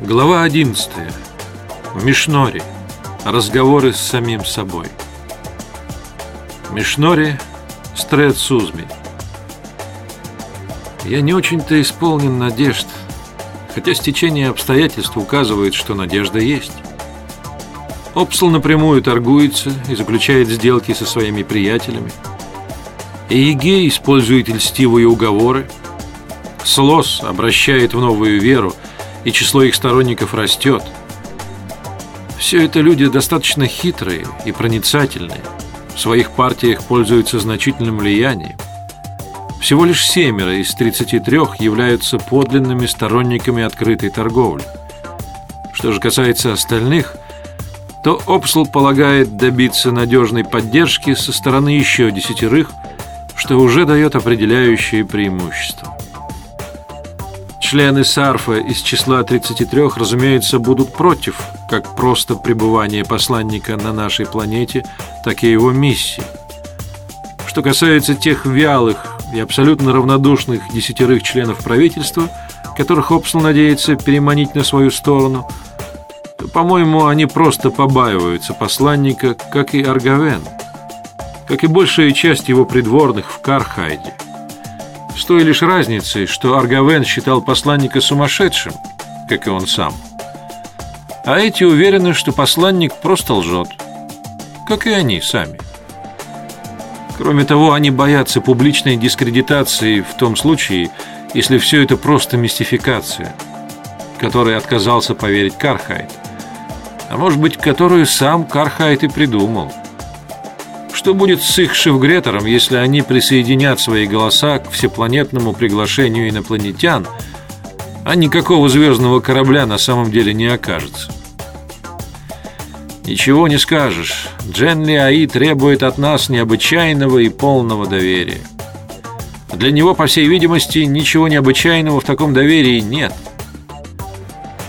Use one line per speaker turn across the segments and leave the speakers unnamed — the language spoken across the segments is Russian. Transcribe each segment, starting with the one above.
Глава 11. Мишнори. Разговоры с самим собой. Мишнори Стрет Сузми. Я не очень-то исполнен надежд, хотя стечение обстоятельств указывает, что надежда есть. Опсл напрямую торгуется и заключает сделки со своими приятелями. Эйге использует льстивые уговоры. Слос обращает в новую веру – и число их сторонников растет. Все это люди достаточно хитрые и проницательные. В своих партиях пользуются значительным влиянием. Всего лишь семеро из 33 являются подлинными сторонниками открытой торговли. Что же касается остальных, то Опсл полагает добиться надежной поддержки со стороны еще десятерых, что уже дает определяющее преимущество. Члены Сарфа из числа 33, разумеется, будут против как просто пребывания посланника на нашей планете, так и его миссии. Что касается тех вялых и абсолютно равнодушных десятерых членов правительства, которых Опсл надеется переманить на свою сторону, то, по-моему, они просто побаиваются посланника, как и Аргавен, как и большая часть его придворных в Кархайде. С той лишь разницей, что Аргавен считал посланника сумасшедшим, как и он сам. А эти уверены, что посланник просто лжет, как и они сами. Кроме того, они боятся публичной дискредитации в том случае, если все это просто мистификация, которой отказался поверить Кархайт, а может быть, которую сам Кархайт и придумал – что будет с их шефгретором, если они присоединят свои голоса к всепланетному приглашению инопланетян, а никакого звездного корабля на самом деле не окажется? Ничего не скажешь. Дженли Аи требует от нас необычайного и полного доверия. Для него, по всей видимости, ничего необычайного в таком доверии нет.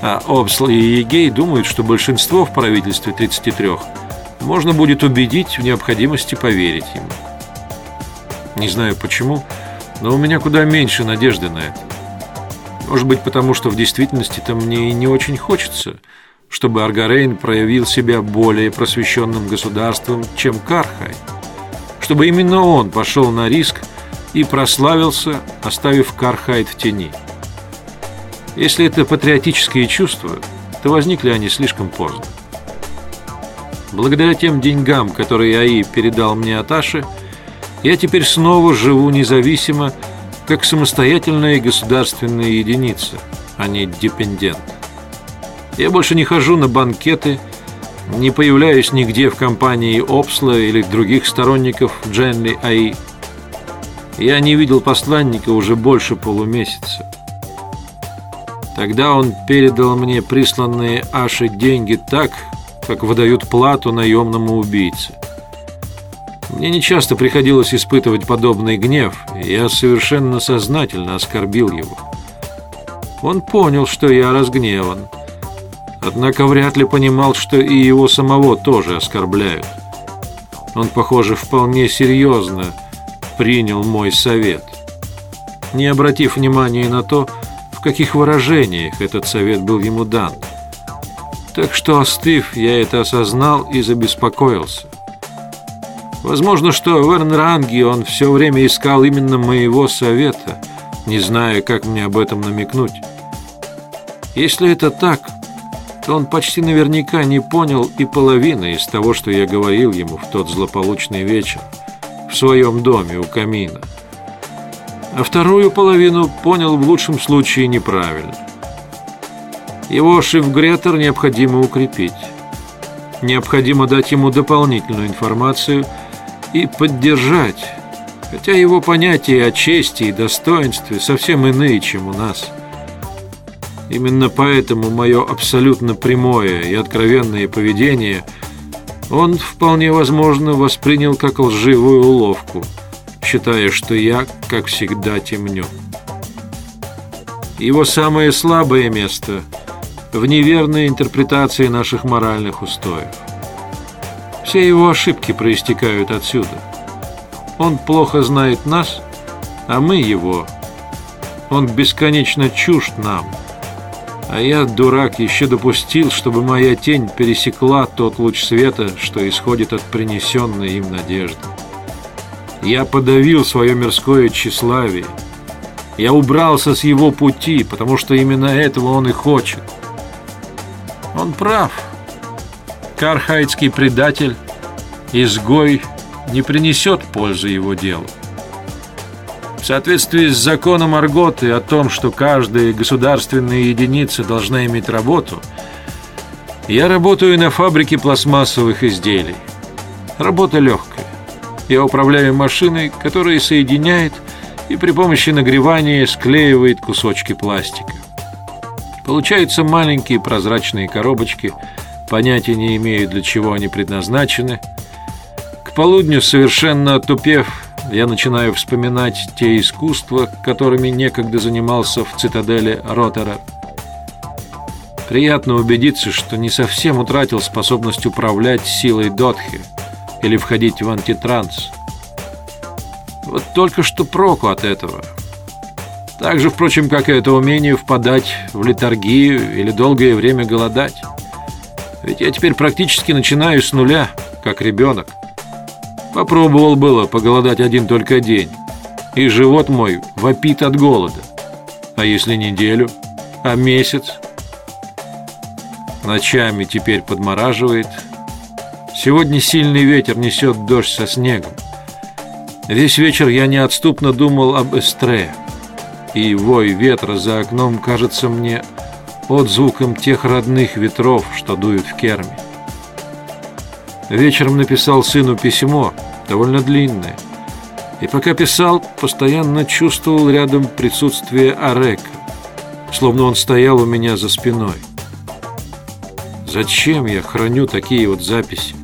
А Обсл и Егей думают, что большинство в правительстве 33 можно будет убедить в необходимости поверить ему. Не знаю почему, но у меня куда меньше надежды на это. Может быть, потому что в действительности-то мне и не очень хочется, чтобы Аргарейн проявил себя более просвещенным государством, чем Кархай. Чтобы именно он пошел на риск и прославился, оставив Кархайт в тени. Если это патриотические чувства, то возникли они слишком поздно. Благодаря тем деньгам, которые АИ передал мне от Аши, я теперь снова живу независимо, как самостоятельная государственная единица, а не депендент. Я больше не хожу на банкеты, не появляюсь нигде в компании Опсла или других сторонников Дженли АИ. Я не видел посланника уже больше полумесяца. Тогда он передал мне присланные Аши деньги так, как выдают плату наемному убийце. Мне нечасто приходилось испытывать подобный гнев, и я совершенно сознательно оскорбил его. Он понял, что я разгневан, однако вряд ли понимал, что и его самого тоже оскорбляют. Он, похоже, вполне серьезно принял мой совет, не обратив внимания на то, в каких выражениях этот совет был ему дан – так что, остыв, я это осознал и забеспокоился. Возможно, что в Эрнранге он все время искал именно моего совета, не зная, как мне об этом намекнуть. Если это так, то он почти наверняка не понял и половины из того, что я говорил ему в тот злополучный вечер в своем доме у камина. А вторую половину понял в лучшем случае неправильно. Его шифгретер необходимо укрепить. Необходимо дать ему дополнительную информацию и поддержать, хотя его понятия о чести и достоинстве совсем иные, чем у нас. Именно поэтому мое абсолютно прямое и откровенное поведение он, вполне возможно, воспринял как лживую уловку, считая, что я, как всегда, темню. Его самое слабое место – в неверной интерпретации наших моральных устоев. Все его ошибки проистекают отсюда. Он плохо знает нас, а мы его. Он бесконечно чужд нам, А я, дурак, еще допустил, чтобы моя тень пересекла тот луч света, что исходит от принесенной им надежды. Я подавил свое мирское тщеславие. Я убрался с его пути, потому что именно этого он и хочет. Он прав. Кархайтский предатель, изгой, не принесет пользы его делу. В соответствии с законом Арготы о том, что каждая государственная единица должна иметь работу, я работаю на фабрике пластмассовых изделий. Работа легкая. Я управляю машиной, которая соединяет и при помощи нагревания склеивает кусочки пластика. Получаются маленькие прозрачные коробочки, понятия не имею, для чего они предназначены. К полудню, совершенно отупев, я начинаю вспоминать те искусства, которыми некогда занимался в цитадели Ротера. Приятно убедиться, что не совсем утратил способность управлять силой Дотхи или входить в антитранс. Вот только что проку от этого. Так же, впрочем, как и это умение впадать в летаргию или долгое время голодать. Ведь я теперь практически начинаю с нуля, как ребенок. Попробовал было поголодать один только день, и живот мой вопит от голода. А если неделю? А месяц? Ночами теперь подмораживает. Сегодня сильный ветер несет дождь со снегом. Весь вечер я неотступно думал об Эстре, и вой ветра за окном кажется мне отзвуком тех родных ветров, что дуют в керме. Вечером написал сыну письмо, довольно длинное. И пока писал, постоянно чувствовал рядом присутствие Арека, словно он стоял у меня за спиной. Зачем я храню такие вот записи?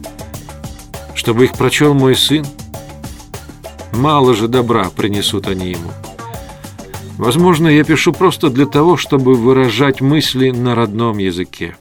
Чтобы их прочел мой сын? Мало же добра принесут они ему. Возможно, я пишу просто для того, чтобы выражать мысли на родном языке.